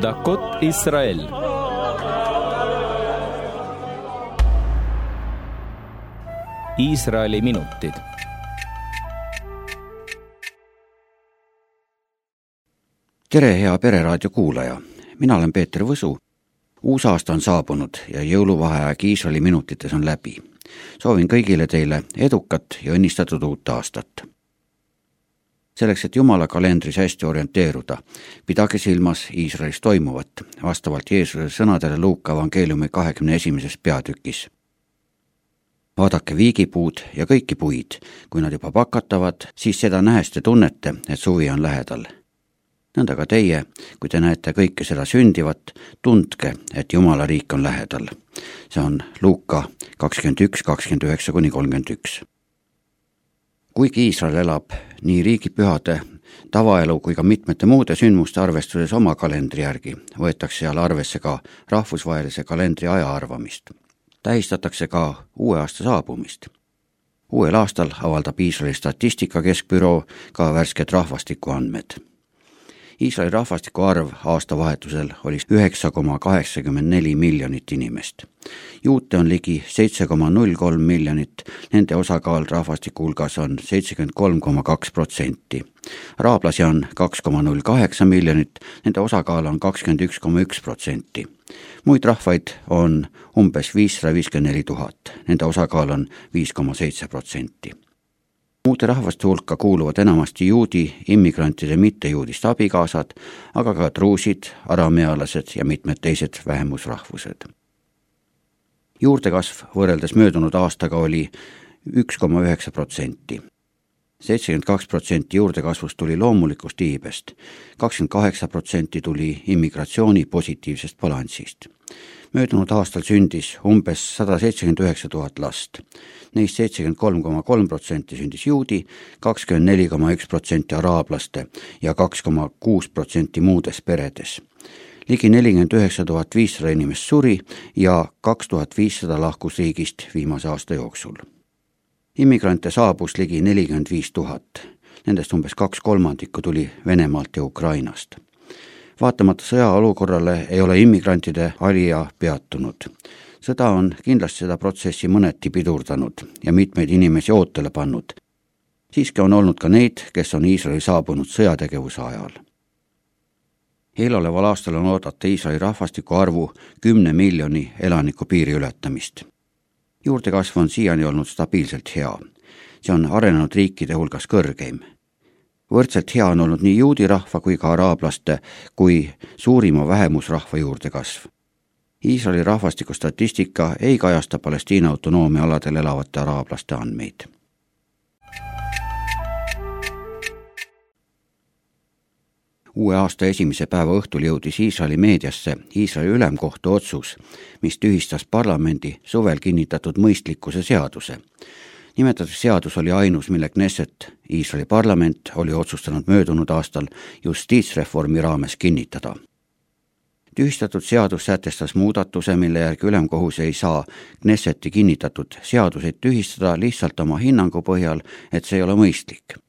דקות ישראל Iisraeli minutid. tere, hea Pereraadio kuulaja, mina olen Peeter Võsu. uus aasta on saabunud ja jõuluvaheaeg Iisraeli minutites on läbi. soovin kõigile teile edukat ja õnnistatud uut aastat. selleks, et Jumala kalendris hästi orienteeruda, pidage silmas Iisraelis toimuvat, vastavalt Jeesuse sõnadele Luuka evangeeliumi kahekümne esimeses peatükis vaadake viigipuud ja kõiki puid, kui nad juba pakatavad, siis seda nähes te tunnete, et suvi on lähedal. nõnda ka teie, kui te näete kõike seda sündivat, tundke, et Jumala riik on lähedal. see on Luuka kakskümmend üks, kakskümmend üheksa kuni kolmkümmend üks. Kuigi Iisrael elab nii riigipühade, tavaelu kui ka mitmete muude sündmuste arvestuses oma kalendri järgi, võetakse seal arvesse ka rahvusvahelise kalendri aja arvamist tähistatakse ka uue aasta saabumist. uuel aastal avaldab Iisraeli statistika keskbüroo ka värsked rahvastikuandmed. Iisraeli rahvastiku arv aastavahetusel oli üheksa koma kaheksakümmend neli miljonit inimest. juute on ligi seitse koma null kolm miljonit, nende osakaal rahvastiku hulgas on seitsekümmend kolm koma kaks protsenti. araablasi on kaks koma null kaheksa miljonit, nende osakaal on kakskümmend üks koma üks protsenti muid rahvaid on umbes viissada viiskümmend neli tuhat, nende osakaal on viis koma seitse protsenti. Muude rahvaste hulka kuuluvad enamasti juudi immigrantide mittejuudist abikaasad, aga ka truusid, aramealased ja mitmed teised vähemusrahvused. juurdekasv võrreldes möödunud aastaga oli üks koma üheksa protsenti seitsekümmend kaks protsenti juurdekasvust tuli loomulikust iibest, kakskümmend kaheksa protsenti tuli immigratsiooni positiivsest balansist. Möödunud aastal sündis umbes sada seitsekümmend üheksa tuhat last. Neist seitsekümmend kolm koma kolm protsenti sündis juudi, kakskümmend neli koma üks protsenti araablaste ja kaks koma kuus protsenti muudes peredes ligi nelikümmend üheksa tuhat viissada inimest suri ja kaks tuhat viissada lahkus riigist viimase aasta jooksul immigrante saabus ligi nelikümmend viis tuhat. Nendest umbes kaks kolmandikku tuli Venemaalt ja Ukrainast. Vaatamata sõjaolukorrale ei ole immigrantide alija peatunud. sõda on kindlasti seda protsessi mõneti pidurdanud ja mitmeid inimesi ootele pannud. siiski on olnud ka neid, kes on Iisraeli saabunud sõjategevuse ajal eeloleval aastal on oodata Iisraeli rahvastiku arvu kümne miljoni elaniku piiri ületamist juurdekasv on siiani olnud stabiilselt hea. see on arenenud riikide hulgas kõrgeim. Võrdselt hea on olnud nii juudi rahva kui ka araablaste kui suurima vähemusrahva juurdekasv. Iisraeli rahvastikustatistika ei kajasta Palestiina autonoomia aladel elavate araablaste andmeid uue aasta esimese päeva õhtul jõudis Iisraeli meediasse Iisraeli ülemkohtu otsus, mis tühistas parlamendi suvel kinnitatud mõistlikkuse seaduse. Nimetatud seadus oli ainus, mille Knesset, Iisraeli parlament, oli otsustanud möödunud aastal justiitsreformi raames kinnitada tühistatud seadus sätestas muudatuse, mille järgi ülemkohus ei saa Knesseti kinnitatud seaduseid tühistada lihtsalt oma hinnangu põhjal, et see ei ole mõistlik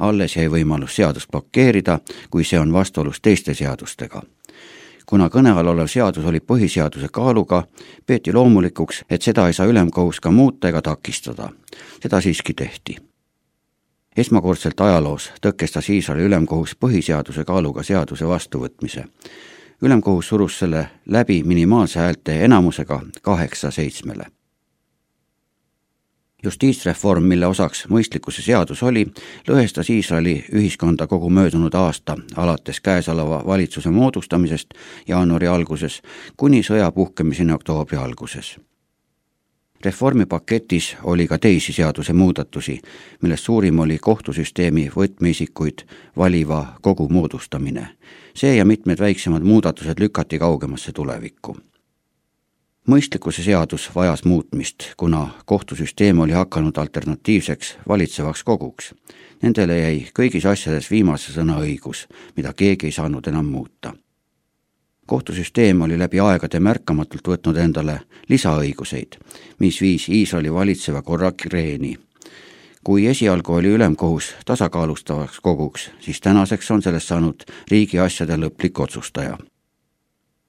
alles jäi võimalus seadust blokeerida, kui see on vastuolus teiste seadustega. Kuna kõne all olev seadus oli põhiseaduse kaaluga, peeti loomulikuks, et seda ei saa ülemkohus ka muuta ega takistada. seda siiski tehti esmakordselt ajaloos tõkestas Iisraeli ülemkohus põhiseaduse kaaluga seaduse vastuvõtmise. ülemkohus surus selle läbi minimaalse häälte enamusega kaheksa seitsmele justiitsreform, mille osaks mõistlikkuse seadus oli, lõhestas Iisraeli ühiskonda kogu möödunud aasta, alates käesoleva valitsuse moodustamisest jaanuari alguses kuni sõja puhkemiseni oktoobri alguses. reformipaketis oli ka teisi seadusemuudatusi, millest suurim oli kohtusüsteemi võtmeisikuid valiva kogu moodustamine. see ja mitmed väiksemad muudatused lükati kaugemasse tulevikku mõistlikkuse seadus vajas muutmist, kuna kohtusüsteem oli hakanud alternatiivseks valitsevaks koguks. Nendele jäi kõigis asjades viimase sõna õigus, mida keegi ei saanud enam muuta. kohtusüsteem oli läbi aegade märkamatult võtnud endale lisaõiguseid, mis viis Iisraeli valitseva korra kreeni. kui esialgu oli ülemkohus tasakaalustavaks koguks, siis tänaseks on sellest saanud riigi asjade lõplik otsustaja.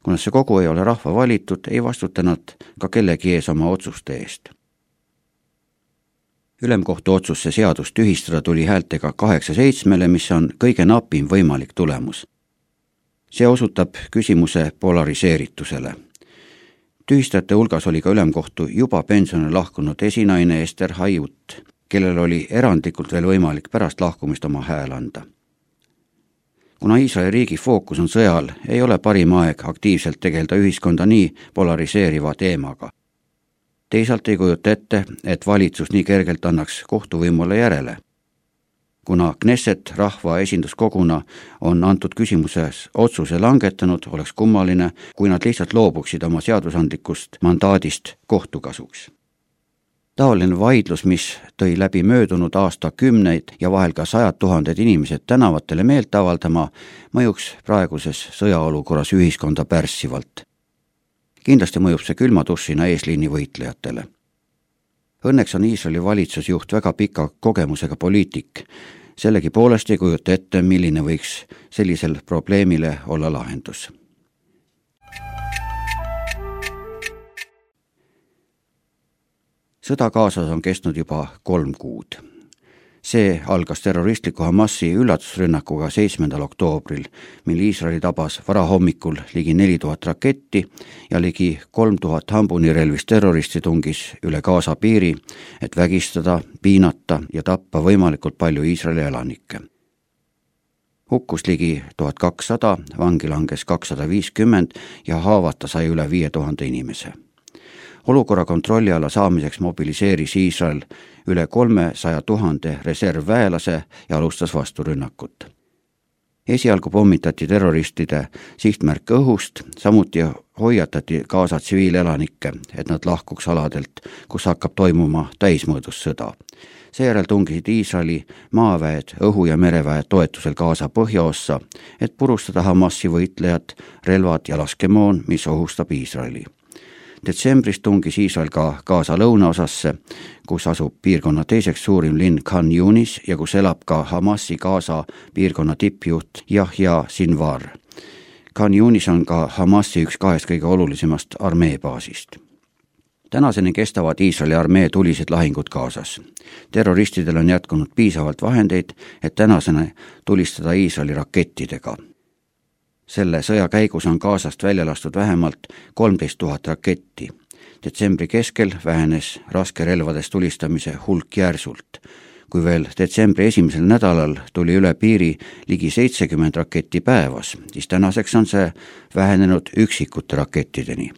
Kuna see kogu ei ole rahva valitud, ei vastuta nad ka kellegi ees oma otsuste eest. ülemkohtu otsus see seadus tühistada tuli häältega kaheksa seitsmele, mis on kõige napim võimalik tulemus. see osutab küsimuse polariseeritusele tühistajate hulgas oli ka ülemkohtu juba pensionile lahkunud esinaine Ester Haiut, kellel oli erandlikult veel võimalik pärast lahkumist oma hääl anda. Kuna Iisraeli riigi fookus on sõjal, ei ole parim aeg aktiivselt tegeleda ühiskonda nii polariseeriva teemaga. teisalt ei kujuta ette, et valitsus nii kergelt annaks kohtuvõimule järele kuna Knesset rahva esinduskoguna on antud küsimuses otsuse langetanud, oleks kummaline, kui nad lihtsalt loobuksid oma seadusandlikust mandaadist kohtu kasuks. Taoline vaidlus, mis tõi läbi möödunud aastakümneid ja vahel ka sajad tuhanded inimesed tänavatele meelt avaldama, mõjuks praeguses sõjaolukorras ühiskonda pärssivalt. kindlasti mõjub see külma dušina eesliini võitlejatele Õnneks on Iisraeli valitsusjuht väga pika kogemusega poliitik. sellegipoolest ei kujuta ette, milline võiks sellisel probleemile olla lahendus. Sõda Gazas on kestnud juba kolm kuud see algas terroristliku Hamasi üllatusrünnakuga seitsmendal oktoobril, mil Iisraeli tabas varahommikul ligi neli tuhat raketti ja ligi kolm tuhat hambunirelvist terroristi tungis üle Gaza piiri, et vägistada, piinata ja tappa võimalikult palju Iisraeli elanikke. hukkus ligi tuhat kakssada, vangi langes kakssada viiskümmend ja haavata sai üle viie tuhande inimese olukorra kontrolli alla saamiseks mobiliseeris Iisrael üle kolmesaja tuhande reservväelase ja alustas vasturünnakut. esialgu pommitati terroristide sihtmärke õhust, samuti hoiatati Gaza tsiviilelanikke, et nad lahkuks aladelt, kus hakkab toimuma täismõõdus sõda. seejärel tungisid Iisraeli maaväed, õhu- ja mereväe toetusel Gaza põhjaossa, et purustada Hamasi võitlejad, relvad ja laskemoon, mis ohustab Iisraeli detsembris tungis Iisrael ka Gaza lõunaosasse, kus asub piirkonna teiseks suurim linn Khan Yunis ja kus elab ka Hamasi Gaza piirkonna tippjuht Yahya Sinvar. Khan Yunis on ka Hamasi üks kahest kõige olulisemast armeebaasist tänaseni kestavad Iisraeli armee tulised lahingud Gazas. terroristidel on jätkunud piisavalt vahendeid, et tänaseni tulistada Iisraeli rakettidega selle sõja käigus on Gazast välja lastud vähemalt kolmteist tuhat raketti. detsembri keskel vähenes raskerelvadest tulistamise hulk järsult. kui veel detsembri esimesel nädalal tuli üle piiri ligi seitsekümmend raketti päevas, siis tänaseks on see vähenenud üksikute rakettideni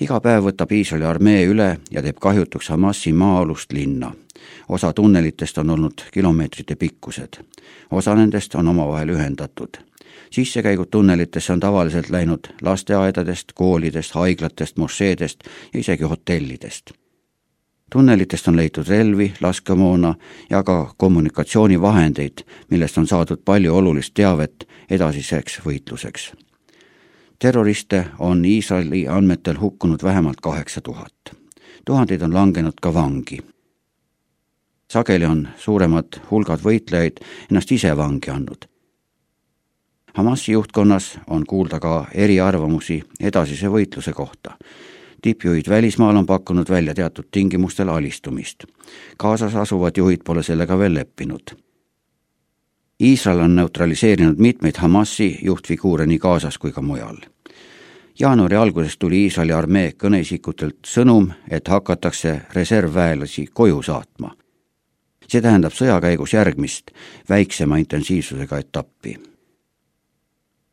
iga päev võtab Iisraeli armee üle ja teeb kahjutuks Hamasi maa-alust linna. osa tunnelitest on olnud kilomeetrite pikkused. osa nendest on omavahel ühendatud sissekäigud tunnelitesse on tavaliselt läinud lasteaedadest, koolidest, haiglatest, mošeedest ja isegi hotellidest. tunnelitest on leitud relvi, laskemoona ja ka kommunikatsioonivahendeid, millest on saadud palju olulist teavet edasiseks võitluseks. terroriste on Iisraeli andmetel hukkunud vähemalt kaheksa tuhat. tuhandeid on langenud ka vangi sageli on suuremad hulgad võitlejaid ennast ise vangi andnud. Hamasi juhtkonnas on kuulda ka eriarvamusi edasise võitluse kohta. tippjuhid välismaal on pakkunud välja teatud tingimustel alistumist. Gazas asuvad juhid pole sellega veel leppinud. Iisrael on neutraliseerinud mitmeid Hamasi juhtfiguure nii Gazas kui ka mujal jaanuari alguses tuli Iisraeli armee kõneisikutelt sõnum, et hakatakse reservväelasi koju saatma. see tähendab sõja käigus järgmist, väiksema intensiivsusega etappi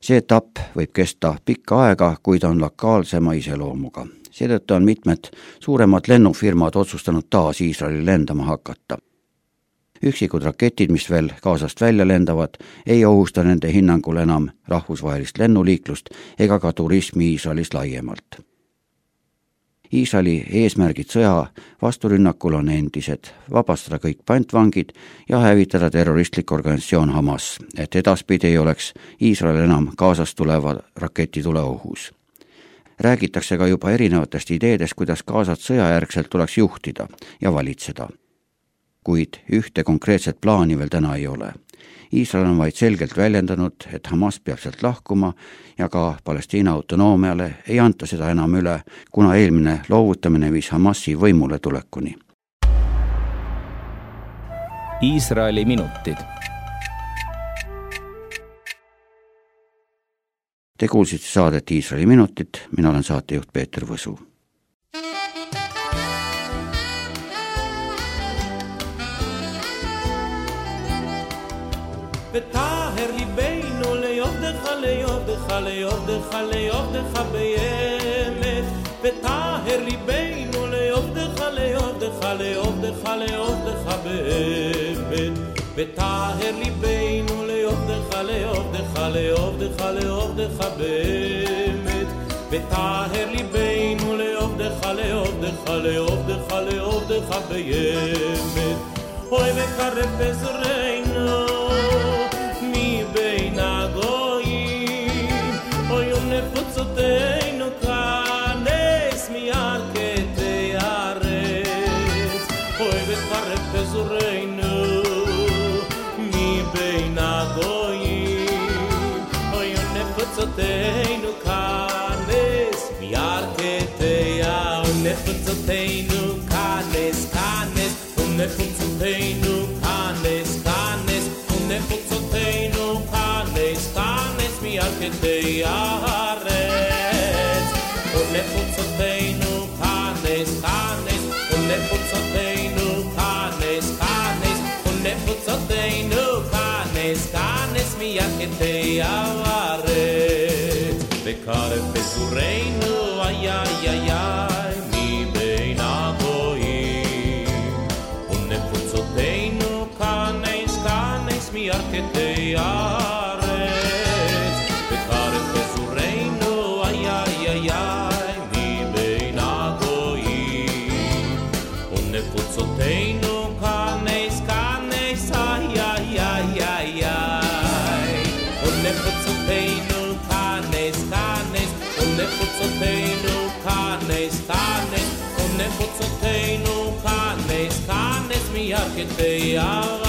see etapp võib kesta pikka aega, kuid on lokaalsema iseloomuga. seetõttu on mitmed suuremad lennufirmad otsustanud taas Iisraeli lendama hakata. üksikud raketid, mis veel Gazast välja lendavad, ei ohusta nende hinnangul enam rahvusvahelist lennuliiklust ega ka turismi Iisraelis laiemalt Iisraeli eesmärgid sõja vasturünnakul on endised, vabastada kõik pantvangid ja hävitada terroristlik organisatsioon Hamas, et edaspidi ei oleks Iisrael enam Gazast tuleva raketitule ohus. räägitakse ka juba erinevatest ideedest, kuidas Gazat sõjajärgselt tuleks juhtida ja valitseda. kuid ühte konkreetset plaani veel täna ei ole. Iisrael on vaid selgelt väljendanud, et Hamas peab sealt lahkuma ja ka Palestiina autonoomiale ei anta seda enam üle, kuna eelmine loovutamine viis Hamasi võimule tulekuni. Iisraeli minutid. Te kuulsite saadet Iisraeli minutid, mina olen saatejuht Peeter Võsu ליובדך ליובדך ליובדך ליובדך באמת וטהר ליבנו ליובדך ליובדך ליובדך ליובדך באמת וטהר ליבנו ליובדך ליובדך ליובדך ליובדך באמת וטהר ליבנו ליובדך ליובדך ליובדך ליובדך באמת אוי וקרב בזרנו teinu kanes kanes un ne fun zu teinu kanes kanes un ne fun zu teinu kanes kanes mi al ke te yares und um ne fun teinu kanes kanes un ne fun zu teinu kanes kanes und ne fun teinu kanes kanes mi al ke te yares bekar pe sureinu ay ay ay ay Ja, ja. ay ay ay ay und und und mi